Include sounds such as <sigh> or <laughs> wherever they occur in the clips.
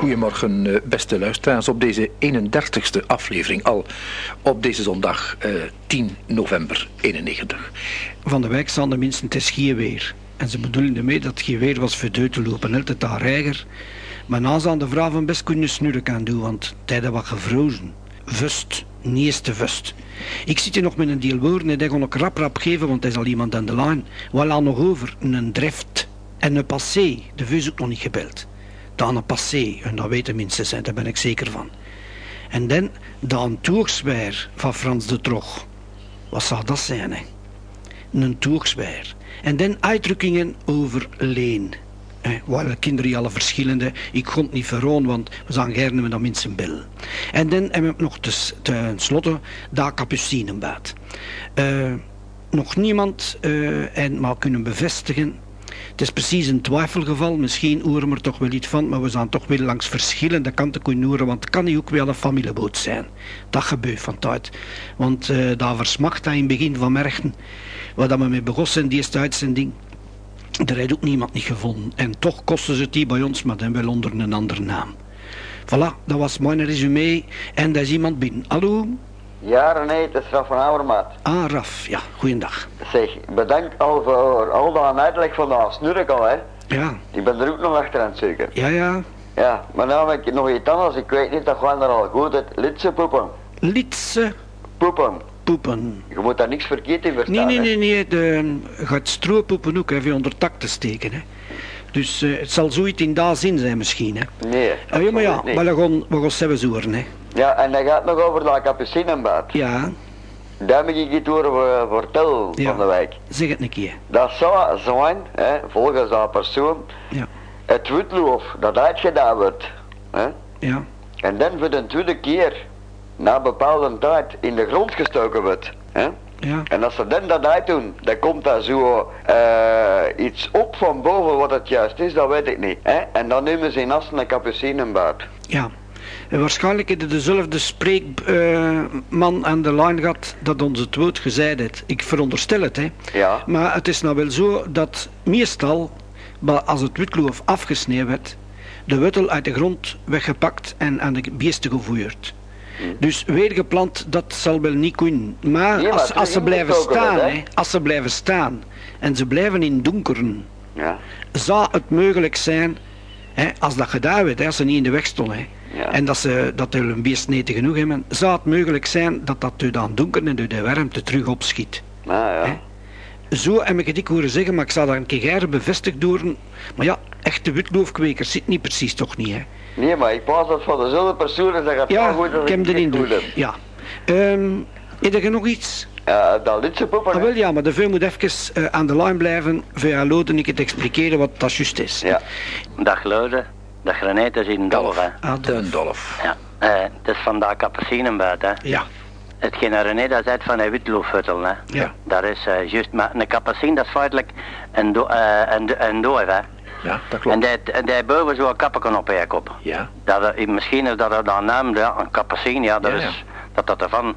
Goedemorgen, eh, beste luisteraars, op deze 31ste aflevering al op deze zondag eh, 10 november 91. Van de wijk staan de mensen het is geen weer. En ze bedoelen ermee dat het weer was voor te lopen. Altijd daar reiger. Maar na aan de vrouw van best kunnen snurken kan doen, want tijden wat gevrozen. Vust, niet eens te vust. Ik zit hier nog met een deel woorden en die ga ik rap rap geven, want er is al iemand aan de lijn. Wat al nog over? Een drift en een passé. De vuur ook nog niet gebeld. Dan passé, en dat weten mensen, hè, daar ben ik zeker van. En dan dan toegsweer van Frans de Trog. Wat zou dat zijn, hè? Een toegsweer. En dan uitdrukkingen over leen. Waar kinderen alle verschillende. Ik kon niet verroon, want we zijn gerne met dat mensen bellen. En dan hebben we nog ten ten slotte dat capucinenbad. Eh nog niemand eh, en maar kunnen bevestigen. Het is precies een twijfelgeval. Misschien horen we er toch wel iets van, maar we zijn toch wel langs verschillende kanten kunnen horen, want het kan niet ook wel een familieboot zijn. Dat gebeurt van tijd. Want eh daar versmacht dat in het begin van Merchten, waar we mee begonnen zijn, die eerste uitzending. Er heeft ook niemand niet gevonden. En toch kosten ze het die bij ons, maar dan wel onder een andere naam. Voilà, dat was mijn resume. En daar is iemand binnen. Hallo? Ja, René, het is Raf van Avermaat. Ah, Raf. Ja, goeiedag. Zeg, bedankt al voor al dat uitleg van dat snurk al, hè. Ja, Ik ben er ook nog achter aan het zoeken. ja, ja. Ja, maar nou heb ik nog iets anders, ik weet niet, dat gewoon er al goed uit. Lidse poepen. Lidse Poepen. poepen. Je moet daar niks verkeerd in verstaan. Nee, nee, nee, nee. De, gaat strooppoepen ook, hè, voor onder tak te steken, hè. Dus eh, het zal zoiets in dat zin zijn misschien, hè. Nee, Ah, ja, maar ja, niet. maar we gaan, we gaan zelfs horen, hè. Ja, en dat gaat nog over dat capucinenbad. Ja, Daar moet ik iets over uh, vertellen Ja. van de wijk. zeg het een keer. Dat zou zijn, hè, volgens dat persoon, Ja, het witloof dat uitgedaan wordt. Hè, ja, En dan voor de tweede keer, na een bepaalde tijd, in de grond gestoken wordt. Hè? Ja. En als ze dan dat uitdoen, dan komt daar zo eh, iets op van boven wat het juist is, dat weet ik niet. Hè? En dan nemen ze in Assen een capucinenbaard. Ja. En waarschijnlijk heeft het dezelfde spreekman aan de lijn gehad dat onze het woord gezegd heeft. Ik veronderstel het, hè. Ja. Maar het is nou wel zo dat meestal, als het witloof afgesneden werd, de wortel uit de grond weggepakt en aan de beesten gevoerd. Dus weer geplant, dat zal wel niet kunnen. Maar, Nee, maar als, als ze blijven staan, hè? als ze blijven staan en ze blijven in donkeren, Ja. zou het mogelijk zijn, hè, als dat gedaan werd, hè, als ze niet in de weg stonden, hè, Ja. en dat ze dat een beest niet genoeg hebben, zou het mogelijk zijn dat dat door dat donker en door de warmte terug opschiet. Nou ja. Hè? Zo heb ik het ik horen zeggen, maar ik zou dat een keer bevestigd doen. Maar ja, echte witloofkwekers zit niet precies toch niet, hè? Nee, maar ik pas dat van dezelfde persoon is dat gaat Ja, goed dat ik indruk. goed heb. Ja. Ehm heb je nog iets? Ja, dat lidse poepen. Ah, wel ja, maar de veel moet even eh, aan de lijn blijven. Voor Loden ik het expliceren wat dat juist is. Ja. Dag Lode, dag René, het is in Dolf, hè. Ah, dat- Dolf. Ja. Eh, het is vandaag capucinenbuit, hè. ja. Hetgeen René dat zei van een witloofhuttel, hè. Ja. Dat is eh, juist, maar een capucin dat is feitelijk een, do, eh, een, een doof, hè. Ja, dat En klopt. die, en die boven zo'n kappen op je kop. Ja. Dat, er- misschien is dat er dan naam, ja, een capucin, ja, dat Ja, is, ja. dat dat ervan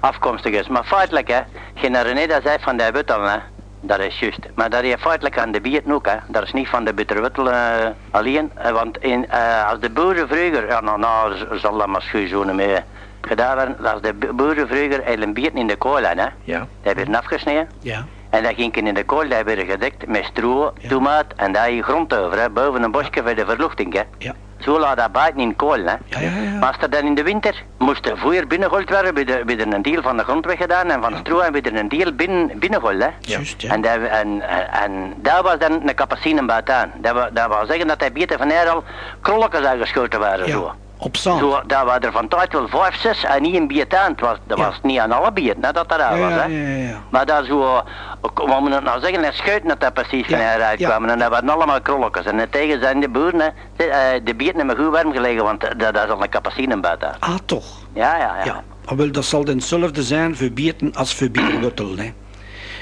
afkomstig is. Maar feitelijk, hè, hetgeen René dat zei van die wittel, hè. Dat is juist. Maar dat is feitelijk aan de bieten ook, hè. Dat is niet van de bitterwittel eh, alleen. eh, want in, eh, als de boeren vroeger, ja, nou, nou zal dat maar schuw zo mee gedaan worden. Als de bo- boeren vroeger een bieten in de kool hè. Ja. Die werden afgesneden. Ja. En dat ging in de kool, die werden gedekt met stro, tomaat en daar je grond over, hè, boven een bosje voor de verluchting. Hè. Ja. Zo laat dat buiten in kool. Hè. Ja, ja, ja. Maar als er dan in de winter moest er voer binnengehold worden, werden werden een deel van de grond weggedaan en van de stro en werden een deel binnen, binnengehold. Hè. Juist, ja. En, dat, en, en, en daar was dan een capucinenbuit aan. Dat, wil zeggen dat hij beter van hier al krolletjes uitgeschoten waren. Ja. Zo. Op zand. Zo, dat waren er van tijd wel vijf, zes en niet een biet aan. Het was, dat Ja. was niet aan alle bieten hè, dat dat daar was. Hè. ja, ja, ja. Maar daar zo, wat moet ik nou zeggen, er schuiten dat dat precies van ja. kwamen. En dat waren allemaal krolletjes. En het tegen zijn de boeren, hè, de, eh, de bieten hebben goed warm gelegen, want dat, dat is al een capucinenbuit daar. Ah, toch. Ja, ja, ja. Ja, ah, wel, dat zal hetzelfde zijn voor bieten als voor bietenwuttel. Hè.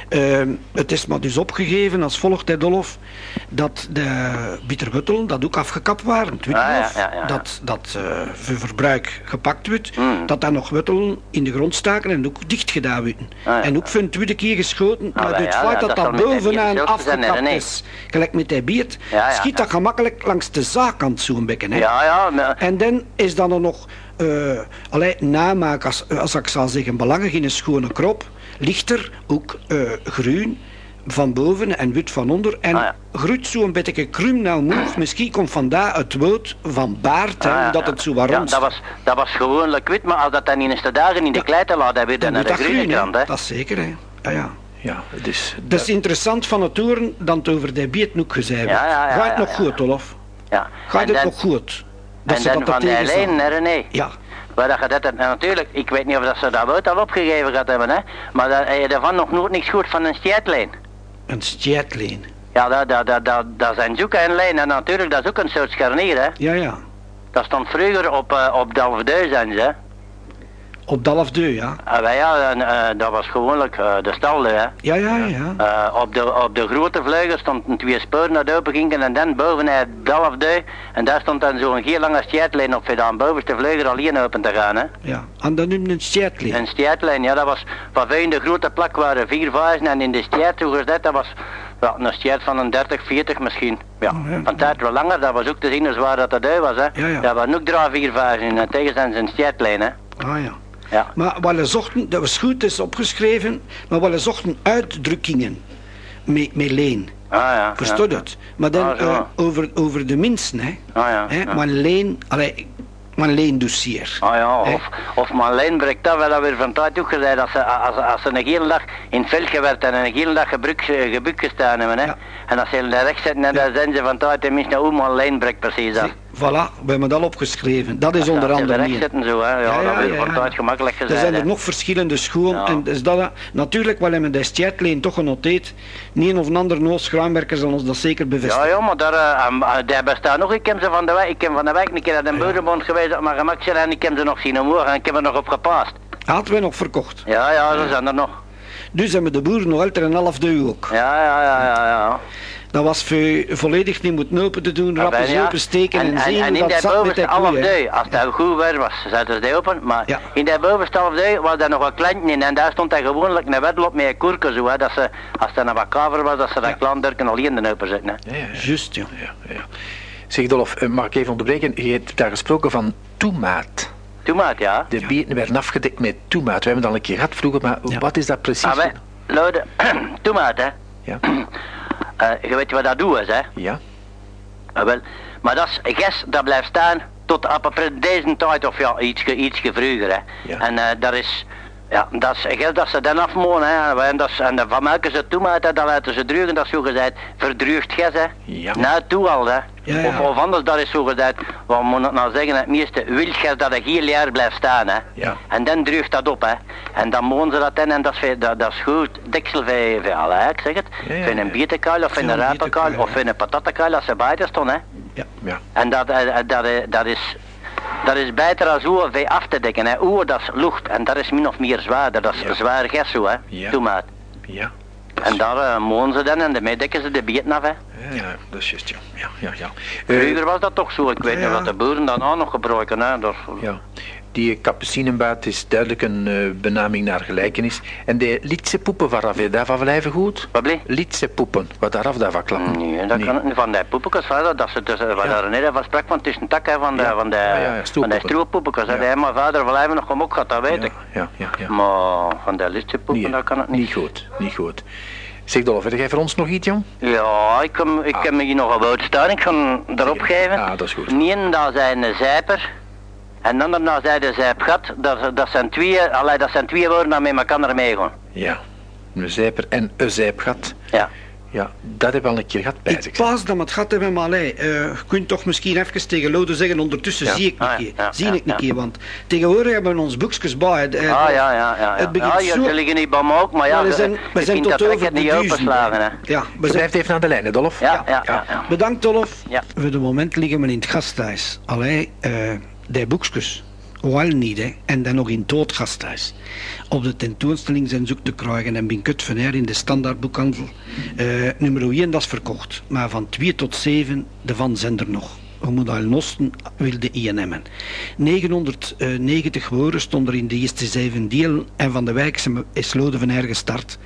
Ehm, het is maar dus opgegeven als volgt, hè, Dolf, dat de bitterwuttelen dat ook afgekapt waren. Het witlof, Ah, ja, ja, ja, ja. dat, dat eh, voor verbruik gepakt wordt, Mm. dat dan nog wuttelen in de grond staken en ook dicht gedaan worden. Ah. En ook voor een tweede keer geschoten, Ah, maar het feit dat dat bovenaan afgekapt is, gelijk met die biert, schiet dat gemakkelijk langs de zaakkant zo'n bekken. Hè. Ja, ja. maar- En dan is dan er nog eh allee, namaak, als, als ik zal zeggen, belangrijk in een schone krop. Lichter, ook eh, groen van boven en wit van onder. En Ah, ja. groeit zo'n beetje kruim nou moe. Misschien komt vandaar het woord van baard, hè, Ah, ja, omdat ja. het zo wat Ja, dat was, dat was gewoonlijk wit, maar als dat dan in de dagen in de Ja. klei te laten, hebben we dan dan naar de dat groene kant, hè. Dat is zeker, hè. Ja, ja. Ja, het is... Dat is interessant van het horen dan het over de bietnoek gezegd wordt. Ja, ja, ja, Gaat het ja, nog ja. goed, Olaf? Ja. Gaat En het dan- nog goed? En ze dan dat van hè, René. Ja, Maar dat je dat, en natuurlijk, ik weet niet of dat ze dat woord al opgegeven gaat hebben, hè. Maar heb je daarvan nog nooit niks goed van een stijtlijn. een stijtleen. Ja, dat, dat, dat, dat, dat zijn zoeken en lijnen. En natuurlijk, dat is ook een soort scharnier, hè. Ja, ja. Dat stond vroeger op, eh op Dalfdeu, zijn Op Dalfdeu, ja. Wij, ja, en, eh, dat was gewoonlijk eh, de stalde, hè. Ja, ja, ja. Eh, op, de, op de grote vleugel stonden twee sporen dat open gingen en dan boven het Dalfdeu. En daar stond dan zo'n heel lange stijtlijn op dan bovenste vleugel alleen open te gaan, hè. ja. En dan noemde een stijtleen. Een stijtlijn, ja, dat was van in de grote plak waren vier vazen en in de stijt, hoe gezegd, dat was ja, een stijt van een 30, 40 misschien. Ja, Oh, ja. van tijd wel langer, dat was ook te zien hoe zwaar dat dat uit was, hè. Ja, ja. Dat waren ook drie, vier vazen in en tegen zijn stijtlijn, hè. Ah ja. Ja. Maar wat we zochten, dat was goed, is opgeschreven, maar wat we zochten uitdrukkingen met, met leen. Ah ja. Verstoot ja. het? Maar dan Ah, eh, over, over de minsten, hè. Ah ja. hè? Maar leen, allee, maar leen dossier. Ah ja, Hè? of, of Marleen breekt dat wel weer van tijd ook gezegd als ze, als, als ze een hele dag in het veld gewerkt en een hele dag gebruik, gebuk gestaan hebben. Hè. Ja. En als ze daar recht zetten, en dan zijn ze van tijd tenminste hoe Marleen breekt precies af. Voilà, we hebben dat opgeschreven. Dat is onder andere recht zetten zo, hè. Ja, Ja, ja, dat is ja, van ja. tijd gemakkelijk Er gezegd. zijn er hè. nog verschillende scholen. Ja. En dus dat, natuurlijk, wel hebben de stijtleen toch genoteerd. Niet een of een ander Noos Schraanwerker zal ons dat zeker bevestigen. Ja, ja, maar daar, eh, daar bestaan nog. Ik heb ze van de wijk, ik heb van de wijk een keer naar de bodembond geweest op mijn gemak zitten en ik heb ze nog zien omhoog en ik heb er nog op gepast. Hadden we nog verkocht. Ja, ja, ze zijn er nog. Dus hebben de boeren nog altijd een half deu ook. Ja, ja, ja, ja, ja. Dat was voor volledig niet moeten open te doen, rap eens Ja. opensteken en, zien en in dat de zat met half deu, als dat goed weer was, zetten ze die open. Maar Ja. in de bovenste half was er nog een kleintje in en daar stond hij gewoonlijk een wedloop met een koerken zo, hè, dat ze, als er een wat kaver was, dat ze dat Ja. klein durken al in de open zetten. Hè. Ja, ja, ja. Juist, ja. ja, ja. Zeg Dolf, eh, mag ik even onderbreken? Je hebt daar gesproken van toemaat. Toemaat, ja. De bieten werden afgedekt met toemaat. We hebben het al een keer gehad vroeger, maar Ja. wat is dat precies? Luiden, <clears throat> <clears throat> toemaat, hè. Ja, <clears throat> je weet wat dat doet is, hè. ja, Ah, wel. Maar dat is ges dat blijft staan tot op deze tijd of ja, iets, iets vroeger. Hè. Ja. En eh dat is, ja, dat is ges dat ze dan afmonen. Hè. En, dat is, en van maken ze toemaat, hè, dat laten ze drugen, dat is zo gezegd verdruugd ges. Hè. Ja. Nou, toe al, hè. Ja, ja. Of, of anders, dat is zo gezegd, wat moet ik nou zeggen, het meeste wildges dat een heel jaar blijft staan. Hè. Ja. En dan druigt dat op, hè. En dan mogen ze dat in en dat is, dat, dat is goed. Deksel alle, hè, ik zeg het. Ja, ja, ja. een bietenkuil of Ja, een rapenkuil of voor een patattenkuil als ze buiten stonden, hè. ja. ja. En dat, eh, dat, eh, dat, is, dat is beter als oer vee af te dekken. Hè. Dat is lucht en dat is min of meer zwaarder. Dat is Ja. zwaar gas zo, hè. Ja. Toemaat. ja. En daar uh, mogen ze dan en daarmee dekken ze de bieten af, hè. Ja, dat is juist, ja. ja, ja, ja. Eh, Vroeger was dat toch zo. Ik weet niet dat de boeren dan ook nog gebruiken, hè. Dat, ja. Die kapucinenbaat is duidelijk een eh, benaming naar gelijkenis. En de Lietse poepen, waar je daarvan blijven goed? Wat bleef? Lietse poepen, wat daaraf daarvan klappen? Nee, dat kan het niet van die poepekes, dat ze tussen, wat Ja. daar van sprak van tussen tak, hè, van de, Ja. van de, Ja, van de. Die heeft mijn vader wel even nog gemok gehad, dat weet ja, ik. ja, ja, ja. Maar van de lichte poepen, Nee, dat kan het niet. Niet goed, niet goed. Zeg Dolf, heb jij voor ons nog iets, jong? Ja, ik, heb, ik heb me hier nog een woord staan. Ik ga erop geven. Ah, dat is goed. Eén, dat zijn een zijper. En ander, dat zijn de zijpgat. Dat, dat, zijn twee, allee, dat zijn twee woorden die met elkaar meegaan. Ja. Een zijper en een zijpgat. Ja. Ja, dat heb ik al een keer gehad bij Ik zich. pas dat we het gat hebben, maar allee, eh, je kunt toch misschien even tegen Lode zeggen, ondertussen Ja. zie ik een Ah, ja, zie ja, ik een ja. keer, want tegenwoordig hebben we ons boekjes bij. Ah, ja, ja, ja. ja. Het begint ja, zo- liggen niet bij me ook, maar ja, maar we zijn, we zijn tot dat over niet duizend. openslagen, hè. Ja, we zijn, blijft even aan de lijn, hè, Dolf? Ja, ja, ja. ja. bedankt Dolf. Ja. Voor de moment liggen we in het gasthuis. Allee, eh die boekjes. Niet. En dan nog in doodgasthuis. Op de tentoonstelling zijn zoek te krijgen en Binkut van Air in de standaardboekhandel. Eh, nummer 1, dat is verkocht. Maar van 2 tot 7, de van zijn er nog. We moeten al nosten, wil de INM. 990 woorden stonden er in de eerste zeven delen en Van de Wijk is Lode van Air gestart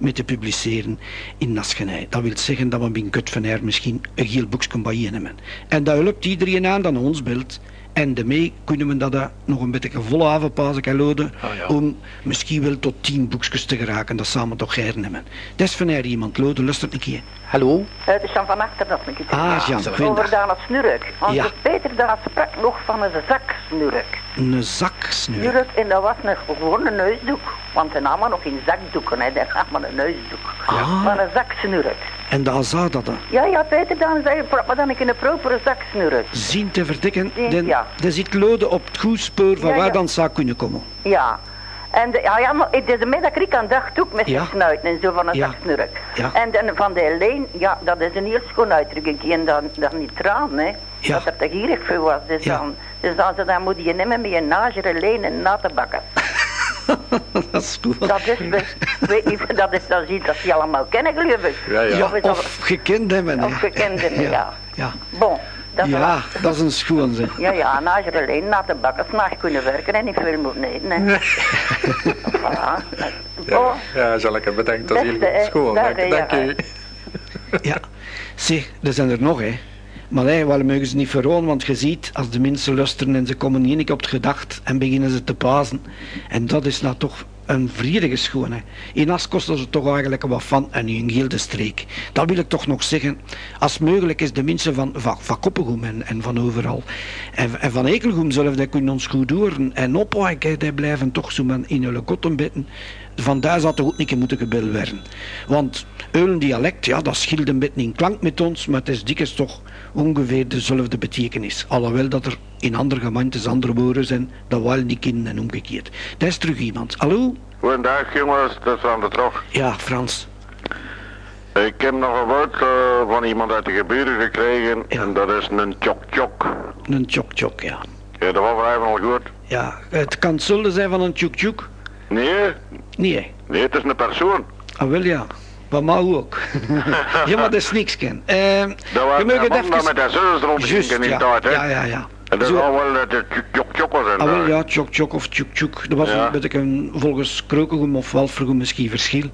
met te publiceren in Naschenij. Dat wil zeggen dat we Binkut van Air misschien een heel boekje bij INM. En dat helpt iedereen aan dat ons beeld. En daarmee kunnen we dat eh, nog een beetje volle avondpazen kan loden. Ah, ja. Om misschien wel tot tien boekjes te geraken. Dat samen toch hernemen. Dat is van iemand. Loden, luister een keer. Hallo? Het is Jan van Achter nog een keer. Ah, Jan, Over goeiedag. Daan Snurk. Onze Ja. Peter daar sprak nog van een zaksnurk. Een zaksneur. Snurk, en dat was een, gewoon een neusdoek. Want ze namen nog in zakdoeken, hè. Dat namen een neusdoek. Ah. Van een zaksnurk. En dat. hè. Ja, ja, Peter dan zei, "Prap maar dan ik in een propere zaksnurk. Zien te verdikken. Dan, ja. dan zit Lode op het goed spoor van Ja, waar ja. dan zou kunnen komen. Ja. En de, ja, ja, maar het is een middag ik aan dacht ook met Ja. zijn snuit en zo van een Ja. zaksnurk. Ja. En dan van de leen, ja, dat is een heel schoon uitdrukking. En dan, dan niet traan, hè. Ja. Dat er te gierig voor was. Dus, dan, dus dan, ze- dan moet je nemen met een nagere leen en na te bakken. <laughs> dat is goed. Dat is, ik weet niet, dat is dan iets dat ze allemaal kennen, geloof ik. Ja, ja. Of, gekend hebben. hè. of gekend hebben, ja. Ja, Bon, dat is ja dat is een schoon zeg. Ja, ja, na je alleen na de bakken s'nachts kunnen werken en niet veel moeten eten. Hè. voilà. Ja, zal ik het bedenkt. Dat is heel hè. schoon. Dank, dank ja. u. Ja, zeg, er zijn er nog, hè. Maar hey, mogen ze niet verroon, want je ziet, als de mensen luisteren en ze komen niet op het gedacht en beginnen ze te pazen. En dat is nou toch een vredige schoon. In As kosten ze toch eigenlijk wat van en een gilde streek. Dat wil ik toch nog zeggen. Als mogelijk is, de mensen van, van, van en, en van overal. En, en van Ekelgoem zullen die kunnen ons goed horen. En opwijken, die blijven toch zo in hun kotten bitten. Vandaar zou toch ook niet moeten gebeld werden. Want Eulen dialect, ja, dat scheelt een beetje in klank met ons, maar het is dikwijls toch ongeveer dezelfde betekenis. Alhoewel dat er in andere gemeentes andere woorden zijn, dat wel niet kennen en omgekeerd. Dat is terug iemand. Hallo? Goedendag jongens, dat is aan de trog. Ja, Frans. Ik heb nog een woord eh, van iemand uit de geburen gekregen Ja. en dat is een tjok tjok. Een tjok tjok, ja. Ja, dat was even al goed. Ja, het kan zullen zijn van een tjoek tjoek. Nee, Nee, nee, het is een persoon. Ah, wel ja. Bij mij ook. <laughs> ja, maar dat is niks, Ken. Eh, Dat was je mag het even... met de zus rondging in ja. tijd, hè. Ja, ja, ja. En dat Zo- zal wel dat het tjok tjok was en Ah, wel, daar. ja, tjok tjok of tjoek. Dat was Ja. beetje een, volgens Krokengoem of Walvergoem misschien verschil.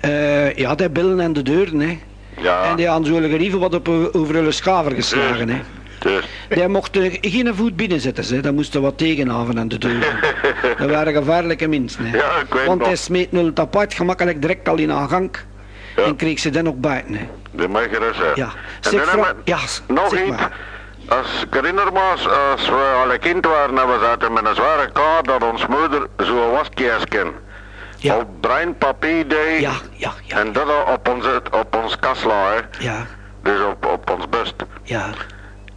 Eh, ja, die bellen aan de deuren, hè. Ja, En die hadden zo'n gerieven wat op, eh, over hun schaver geslagen, hè. Dus. Die mochten geen voet binnenzetten, hè. Dat moesten wat tegenhaven aan de deuren. <laughs> dat waren gevaarlijke mensen, hè. Ja, ik weet Want hij smeet nul tapijt gemakkelijk direct al in haar gang. Ja. En kreeg ze dan ook buiten, hè. Dat mag je dus. Ja. En Zeg, dan we ja, nog zeg iets. maar. Als ik herinner me, als, als we al een kind waren en we zaten met een zware kaart dat ons moeder zo'n waskiersken Ja. op bruin papier deed Ja, ja, ja. en dat op ons, op ons hè. Ja, dus op, op ons bust. ja.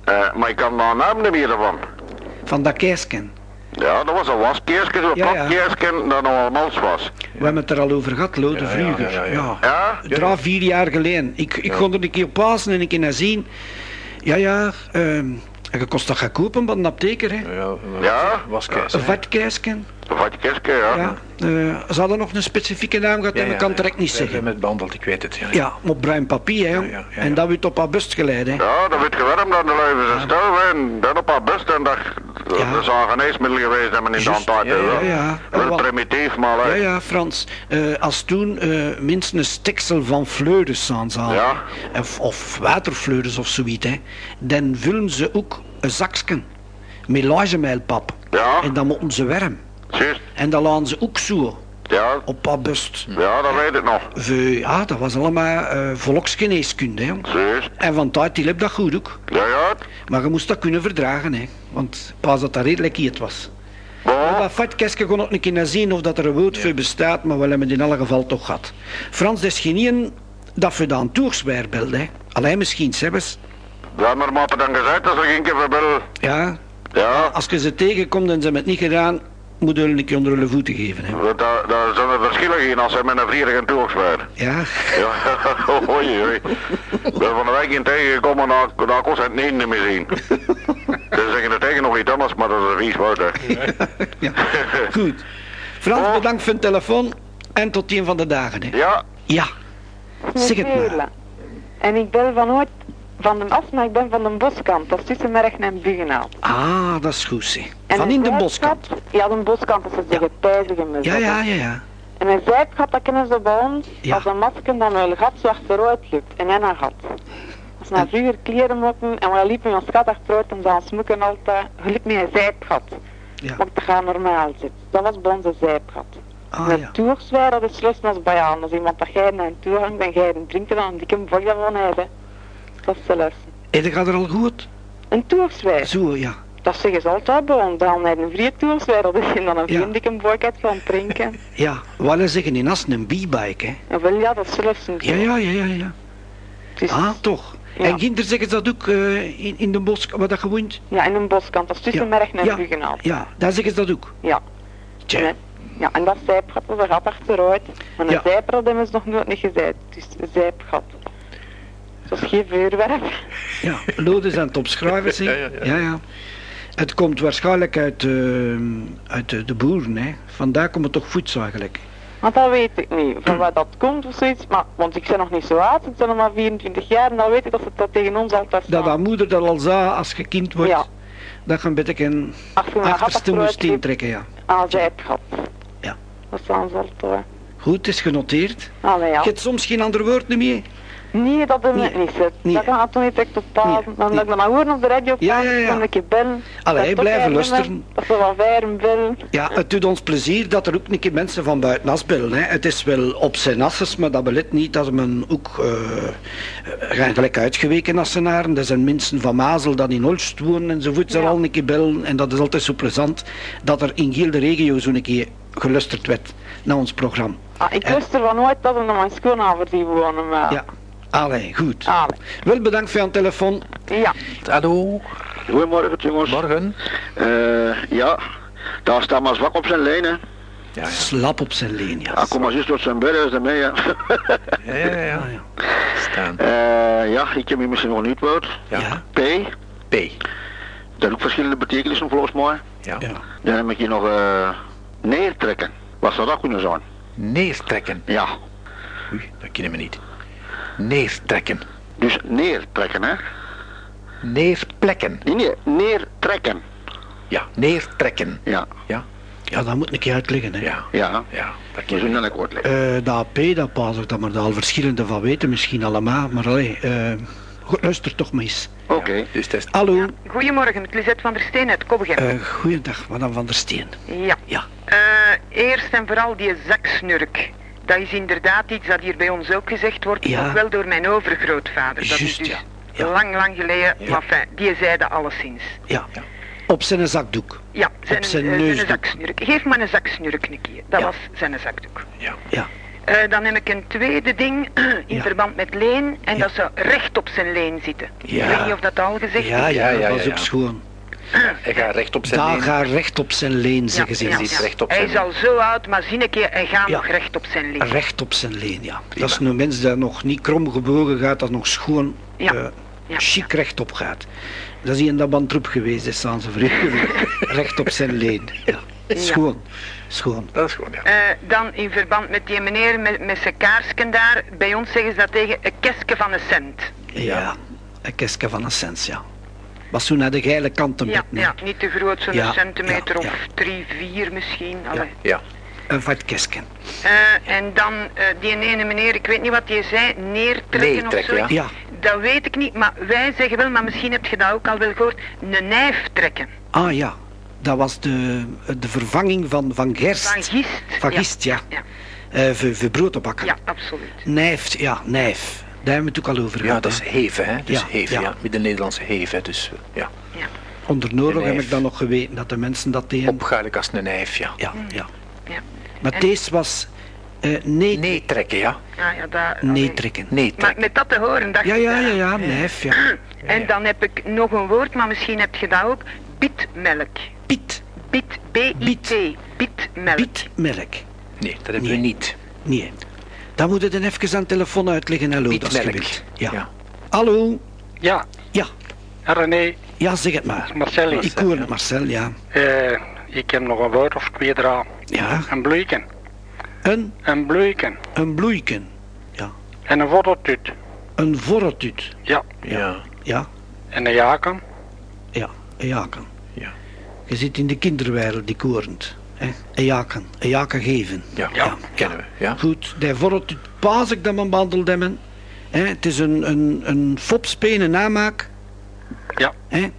Eh, maar ik kan maar naam niet meer ervan. Van dat keisken. Ja, dat was een waskiersken, zo'n Ja, ja. plakkeersken dat nog een mals was. We hebben het er al over gehad, Lode, Ja, ja, vroeger. ja, ja, ja. Ja? Drie, vier jaar geleden. Ik, ik kon er een keer op passen en een keer naar zien. Ja, ja, ehm, en je kost dat gaan kopen bij een apteker, hè. Ja, Ja? was keis. Een. Ja. Ja. Eh, ze hadden nog een specifieke naam gehad en ik kan het direct niet zeggen. met behandeld, ik weet het. Ja, Ja, op bruin papier, hè. Ja, ja, ja, En ja. dat werd op haar bust geleid, hè. Ja, dan werd gewermd aan de leuven en stel en dan op haar best en dat, Ja. dat zou een geneesmiddel geweest hebben in de Juist, tijd. ja, ja, Ja, ja. Wel primitief, maar Ja, leuk. ja, Frans. Eh, als toen eh mensen een stiksel van fleures aan zaten, Ja. of, of of zoiets, hè, dan vullen ze ook een zakje met lagemeilpap. Ja. En dan moeten ze warm. Juist, En dan laten ze ook zo ja, op haar bust. ja, dat weet ik nog. Ve- Ja, dat was allemaal eh volksgeneeskunde. Hè. Juist, En van tijd liep dat goed ook. ja, ja. Maar je moest dat kunnen verdragen, hè. want pas dat dat redelijk iets was. Maar Bon, dat vatkastje kon ook een keer naar zien of dat er een woord voor bestaat, maar we hebben het in alle geval toch gehad. Frans, dat is geen dat we dan toersweer belden, hè. Alleen misschien zelfs. ja, maar maar dan gezegd dat er geen keer verbel. Ja, Ja, als je ze tegenkomt en ze hebben het niet gedaan, moet je een keer onder hun voeten geven, hè. daar, daar zijn er verschillen in als ze met een vlieg en toegespeerd. Ja, Ja, <laughs> oei, oei. Ik ben van de week in tegengekomen, daar, daar kon ze het niet meer zien. Ze zeggen er tegen nog iets anders, maar dat is een vies woord, hè. <laughs> Ja. Goed. Frans, bedankt voor de telefoon. En tot een van de dagen. Hè. Ja, Ja. Zeg het maar. En ik ben van ooit van de As, maar ik ben van de Boskant. Dat is tussen Mergen en Buggenhaal. Ah, dat is goed, zeg. En Van een in de boskant. Ja, de Boskant, dat ze zeggen pijzige me Ja, ja, ja, ja. En een zijpgat, dat kennen ze bij ons Ja. als een masker met een gat zo achteruit loopt. En en een gat. Als we naar vroeger kleren mochten en we liepen ons gat achteruit en dan smoeken altijd, geluk met een zijpgat. Ja. Maar dat gaat normaal zitten. Dat was bij ons een zijpgat. Ah, Met ja. toerswij, dat is slechts als bij aan. Als iemand dat jij naar een toer hangt en jij een drinkt, dan een dikke bok van hebben. Dat is zelfs. En dat gaat er al goed? Een toerswij, Zo, ja. dat zeggen ze altijd bij. Dan naar een vrije toerswij, dat is dan een Ja. uit gaan drinken. <laughs> Ja, wat zeggen in Assen een b-bike, hè. En wel ja, dat is zelfs een Ja, ja, ja, ja, ja. Is- Ah, toch. Ja. En Ginter zeggen ze dat ook eh, in, in de bos, wat dat gewoond? Ja, in een boskant, dat is tussen Ja. En Ja. Buggenhaal. Ja, daar zeggen ze dat ook. Ja. Tja. En- Ja, en dat zijpgat, dat gaat achteruit. Maar een Ja. hebben ze nog nooit niet gezegd. Het is een zijpgat. Dat is geen vuurwerk. Ja, Lode zijn het opschrijven, zeg. Ja, ja, Het komt waarschijnlijk uit, eh, uit de, de boeren, hè. Vandaar komt het toch voedsel eigenlijk. Want dat weet ik niet, van waar dat komt of zoiets. Maar, want ik ben nog niet zo oud, ik ben nog maar 24 jaar en dan weet ik dat ze dat tegen ons altijd Dat haar moeder dat al zei als je kind wordt, Ja. dat je een beetje een achterste moest intrekken, ja. aan zijpgat. Ja. Dat staan ze altijd. Goed, het is genoteerd. Ah, nee, ja. Je hebt soms geen ander woord meer. Nee, dat doe ik niet. Zet. Nee. Dat kan het toch niet echt op paal. Nee, Dan nee. ik maar horen op de radio Ja, ja, ja. dan ik je ben. Allee, blijven luisteren. Dat ze wel vijren willen. Ja, het doet ons plezier dat er ook een keer mensen van buiten as bellen. Hè. Het is wel op zijn asses, maar dat belet niet dat men ook eh gaan gelijk uitgeweken assenaren. Er zijn mensen van Mazel dat in Olst wonen enzovoort. Ze Ja. al een keer bellen en dat is altijd zo plezant dat er in heel de regio zo'n keer gelusterd werd naar ons programma. Ah, ik En- wist er van nooit dat er nog mijn schoonouders die wonen. Maar... Ja, allee, goed. Allee. Wel bedankt voor je telefoon. Ja. Hallo, goedemorgen jongens. morgen. Eh, ja, daar staat maar zwak op zijn lijn, hè. Ja, ja, Slap op zijn leen, ja. Ah, kom maar eens tot zijn bed, is ermee, hè. ja, ja. ja. Ah, ja. Staan. Eh, ja, ik heb hier misschien nog niet woord. Ja. Ja. P, P. dat ook verschillende betekenissen volgens mij. Ja. Ja. Dan heb ik hier nog eh, neertrekken. Wat zou dat kunnen zijn? Neertrekken. Ja, Oei, dat kennen we niet. Neertrekken. dus neertrekken, hè. Neerplekken. Nee, nee, neertrekken. Ja, neertrekken. Ja, Ja, ja, dat moet een keer uitleggen. Hè. ja, ja. ja. Dat we een niet. akkoord leggen. Eh, dat P, dat pas ik dat maar daar al verschillende van weten, misschien allemaal. Maar allee, eh, goed, luister toch maar eens. Oké. Dus is Hallo, Goedemorgen, Lisette van der Steen uit Kobbegem. eh goeiedag, madame van der Steen. ja. Ja, Eh, eerst en vooral die zaksnurk. Dat is inderdaad iets dat hier bij ons ook gezegd wordt, Ja. ook wel door mijn overgrootvader. Dat is Juist, dus ja. Ja. lang, lang geleden, Ja. maar fijn, die zeide alleszins. ja. Op zijn zakdoek. Ja, zijn, Op zijn eh, neusdoek. zaksnurk. Geef me een zaksnurk een keer. Dat Ja. was zijn zakdoek. Ja. Ja, Eh, dan heb ik een tweede ding <clears throat> in Ja. verband met leen. En Ja. dat zou recht op zijn leen zitten. Ja. Ik weet niet of dat al gezegd ja, is. ja, Ja, ja, dat was ja, ook ja. schoon. Hij gaat recht op zijn Daar leen. gaat recht op zijn leen, zeggen ze. ja. recht op Hij zijn is al zo oud, maar zie een keer, hij gaat Ja. nog recht op zijn leen. Recht op zijn leen, ja. Dat is een mens dat nog niet krom gebogen gaat, dat nog schoon, Ja. eh, Ja, chic rechtop gaat. Dat is hij in dat bandtroep geweest, is aan zijn vrienden. recht op zijn leen. Ja. Schoon, schoon. Dat is gewoon, ja. Eh, dan in verband met die meneer met, met zijn kaarsken daar. Bij ons zeggen ze dat tegen een kestje van een cent. Ja, een kistje van een cent, ja. Was zo naar de geile kant een Ja, hè. ja, niet te groot, zo'n Ja, centimeter ja, of drie, vier misschien. Allee. Ja. Een vat kistje. Eh, en dan eh, die ene meneer, ik weet niet wat je zei, neertrekken Neertrekken, of zo. Ja. Dat weet ik niet, maar wij zeggen wel, maar misschien heb je dat ook al wel gehoord, een nijf trekken. Ah ja, dat was de, de vervanging van, van gerst. Van gist. Van gist, ja. Ja, Eh, voor, voor brood te bakken. ja, absoluut. Nijf, ja, nijf. Daar hebben we het ook al over Ja, gehad, dat is heven, hè. Dus Ja, heven, ja. ja. Met de Nederlandse heven, dus eh, ja. Ja. Onder de oorlog De heb ik dan nog geweten dat de mensen dat deden. Opgaarlijk als een nijf, ja. Ja, ja. ja. Maar En- deze was eh nee, Nee trekken, ja. Ah, ja, dat, nee trekken. Nee Maar trekken. met dat te horen dacht Ja, ik, ja, ja, ja, nijf, ja. <clears throat> En dan heb ik nog een woord, maar misschien heb je dat ook. Bitmelk. Piet, Bit, B-I-T. Bitmelk. pietmelk. Nee, dat hebben Nee. we niet. Nee. Dan moet je dan even aan de telefoon uitleggen. Hallo, dat is. Ja. Ja. Hallo? Ja, Ja. René, Ja, zeg het maar. Marcel is. Ik hoor het, Marcel, ja. Eh, ik heb nog een woord of twee eraan. Ja, Een bloeiken. een, Een bloeiken. een bloeiken. En een worteltut. Een vorretut. Ja. Ja. Ja, En een jaken. ja, een jaken. Ja. Je zit in de kinderwereld, die korend. Jaken, een jaken geven. Ja, Ja. kennen we. Ja. Goed, die vorretut paas ik dat mijn bandel hebben. hè. Het is een, een, een fopspenen namaak. Ja. hè. Dat,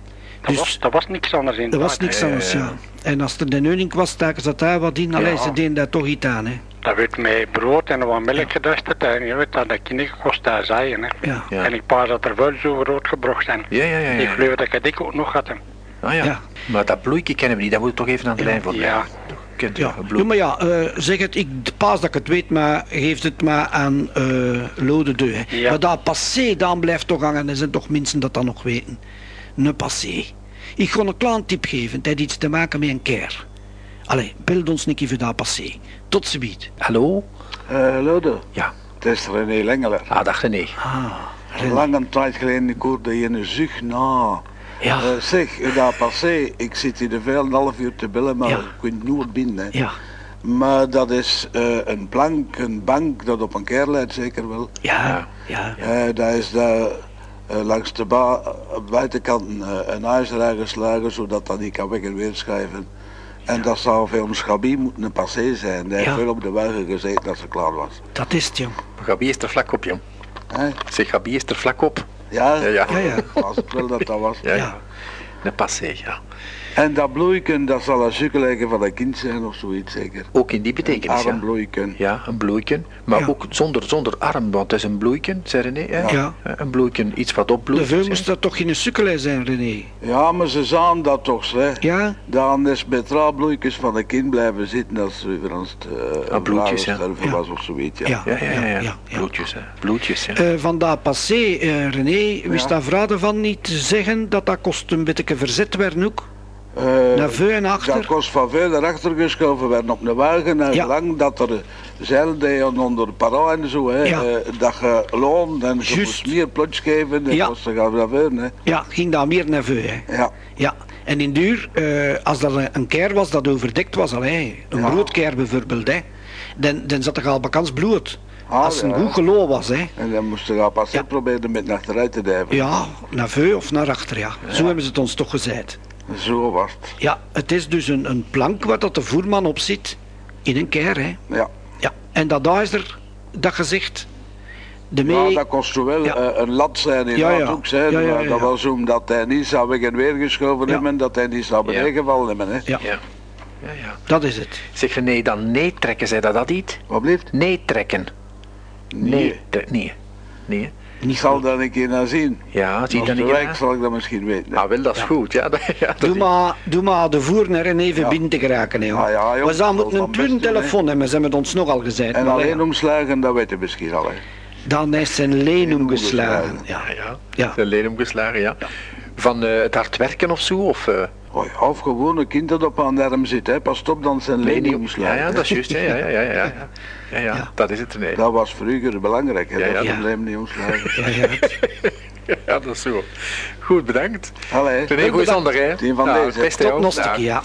Dus- was, dat was niks anders in. Er was niks ja, ja, anders, ja. ja. En als er de neuning was, staken ze daar wat in. Allee, Ja. ze deden daar toch iets aan, hè. Dat werd met brood en wat melk gedust. En je weet dat de kinderen kost daar zijn. Hè. Ja. Ja. En ik paas dat er wel zo groot gebracht zijn. Ja, ja, ja. Ik ja. geloof dat ik het ook nog had. hè. Ah, ja. Ja. Maar dat bloeikje kennen we niet, dat moet toch even aan de lijn voor. Ja. Kent u Ja, dat ja maar ja, eh, zeg het, ik paas dat ik het weet, maar geef het maar aan eh Lode Deu. hè. Ja. Maar dat passé, dan blijft toch hangen, er zijn toch mensen dat dan nog weten. Een passé. Ik ga een klein tip geven, het heeft iets te maken met een keer. Allee, beeld ons niet even dat passé. Tot ziens. Hallo? Eh Lode, Ja. het is René Lengeler. Ah, dag René. Ah, René. Lange tijd geleden, ik hoorde je een zucht na. Ja, Eh, zeg, dat passé, ik zit hier de veel een half uur te bellen, maar Ja. ik weet nooit binnen. Hè. ja, Maar dat is eh, een plank, een bank dat op een keer leidt, zeker wel. ja, ja. Eh, dat is daar eh, langs de ba- buitenkant eh, een ijzerij geslagen, zodat dat niet kan weg en weer schuiven. En dat zou voor ons Gabi moeten een passé zijn. Die heeft Ja. veel op de wagen gezeten dat ze klaar was. Dat is het, jong. Gabi is er vlak op, jong. Hè? Zeg, Gabi is er vlak op. Ja, Ja, ja. Ja, ja. als het wel dat dat was. Ja, ja. Ja. Een passé, ja. En dat bloeiken, dat zal een sukkelegen van een kind zijn of zoiets zeker. Ook in die betekenis, ja. Armbloeiken. Ja, een bloeiken. Maar Ja. ook zonder, zonder arm, want het is een bloeiken, zei René. Hè? Ja. Een bloeiken, iets wat De opbloeit. veel hè. moest dat toch geen sukkelij zijn, René? Ja, maar ze zagen dat toch, hè. Ja? Dan is met bloeikens van een kind blijven zitten als ze voor ons uh, Ah, bloedjes, ja. sterven Ja. was of zoiets. Ja. Ja. Ja, ja, ja. ja. ja, ja. Bloedjes, hè. Bloedjes, ja. Eh, van dat passé, eh, René, wist Ja. daar vragen van niet te zeggen dat dat kost een beetje verzet werden ook? Eh, Naar voor en achter? Dat kost van veel naar achter geschoven werden op een wagen en Ja. lang dat er zeilen onder para en zo, hè. Ja. Eh, dat je loon en je moest meer plots geven, dat Ja. kostte gaan naar voor, hè. Ja, ging daar meer naar voor, hè? Ja. Ja, en in duur, eh, als dat een- keer was dat overdekt was, allee, een Ja. broodkeer bijvoorbeeld, hè, dan, dan zat er al bekans bloed. Ah, als het ja. een goed geloof was, hè. En dan moesten we gaan pas Ja. proberen met naar achteruit te dijven. Ja, naar voor of naar achter, ja. Zo hebben ze het ons toch gezegd. Zo was het. Ja, het is dus een, een plank waar dat de voerman op zit, in een keer, hè. Ja. Ja, en dat daar is er, dat gezegd, de Ja, mee... dat kost wel Ja. eh, een lat zijn in Ja, ja, ja. ook zijn. Ja, ja, maar ja, dat ja. was omdat hij niet zou weg en weer geschoven Ja. hebben, dat hij niet zou beneden Ja. gevallen hebben. Hè. Ja, Ja. Ja, ja. dat is het. Zeg René, dan nee trekken, zei dat dat niet? Wat blijft? Nee trekken. Nee. tre- Nee. Nee. Ik zal dat een keer naar zien. Ja, zie hè? zal ik dat misschien weten. Ah, wel, dat is goed. Ja, <laughs> dat, ja, dat Doe is- maar, doe maar de voer naar en even Ja. binnen te geraken, hè. joh. Ah, ja, joh, We zouden moeten een hè. telefoon hebben, ze hebben het ons nogal gezegd. en maar alleen ja, omslagen, dat weten we misschien al. Hè. Dan is zijn leen omgeslagen. omgeslagen. Ja. Ja, Ja. Zijn leen omgeslagen, ja. Van eh, het hard werken of zo? Of, eh, of gewoon een kind dat op aan de arm zit. Hè. Pas op dan zijn Leni- lening omslagen. Ja, ja, dat is juist. Ja, ja, ja, ja, ja, ja. <laughs> Ja, ja, Ja. dat is het. Nee. Dat was vroeger belangrijk, hè, Ja, ja. dat Ja. een leem niet. <laughs> Ja, <laughs> ja. Dat is zo. Goed, bedankt. Allee, René, goeie zondag, hè. Tien van Nou, deze. beste, Tot nog een ja.